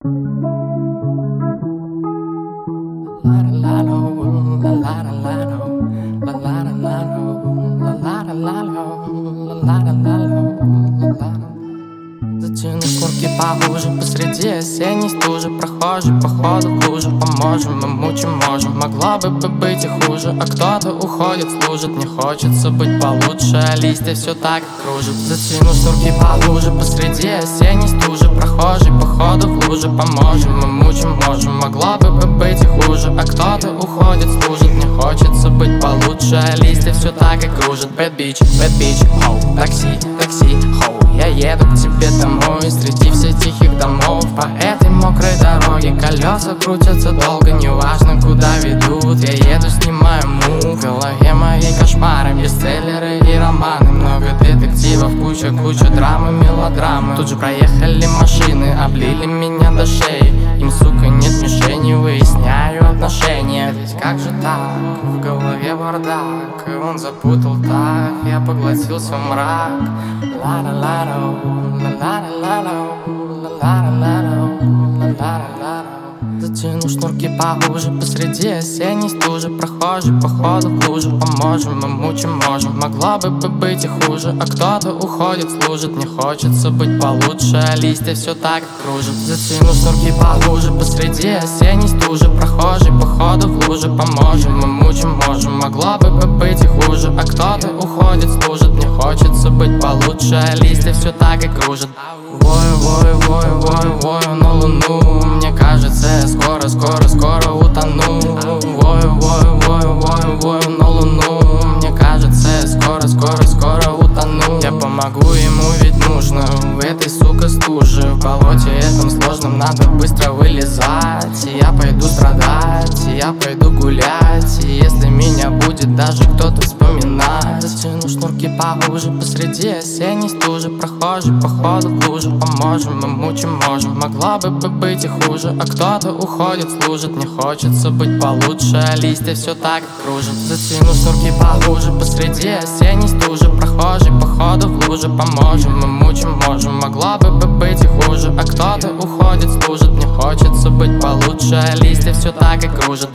Затяну шкурки похуже Посреди осенней стужи Прохожий походу хуже Поможем, мы мучим можем Могло бы быть и хуже А кто-то уходит, служит Не хочется быть получше листья все так и Затяну шнурки похуже Посреди луже Поможем, мы мучим можем. Могло бы быть и хуже. А кто-то уходит, служит Не хочется быть получше. А листья все так и кружат. Bad bitch, bad bitch, хоу. Такси, такси, хоу. Я еду к тебе домой. Среди всех тихих домов. По этой мокрой дороге Колеса крутятся долго. Неважно куда ведут куча, куча драмы, мелодрамы. Тут же проехали машины Облили меня до шеи. Им, сука, нет мишени Выясняю отношения. Ведь как же так? В голове бардак И он запутал так. Я поглотился в мрак. Ла-ла-ла-ла, ла-ла-ла-ла, ла-ла-ла-ла, ла-ла-ла-ла. Затяну шнурки поуже Посреди осенней стужи. Прохожий походу в луже Поможем, мы мучим можем. Могло бы быть и хуже А кто-то уходит, служит. Не хочется быть получше А листья все так кружат. Затяну шнурки поуже Посреди осенней стужи. Прохожий походу в луже Поможем, мы мучим можем. Могло бы быть и хуже А кто-то уходит, служит Не хочется быть получше. А листья все так и кружат. Вою, вою, вою, вою, вою на луну. Мне кажется, я скоро, скоро, скоро утону этом сложном надо быстро вылезать. И я пойду страдать, и я пойду гулять. И если меня будет даже кто-то вспоминать Затяну шнурки поуже Посреди осенней стужи. Прохожий походу лужу Поможем, мы мучим можем. Могло бы быть и хуже А кто-то уходит, служит. Не хочется быть получше А листья все так и кружат. Затяну шнурки поуже Посреди осенней стужи. Прохожий походу в луже Поможем, мы мучим можем. Могло бы быть и хуже А кто-то уходит, служит Не хочется быть получше. Листья все так и кружат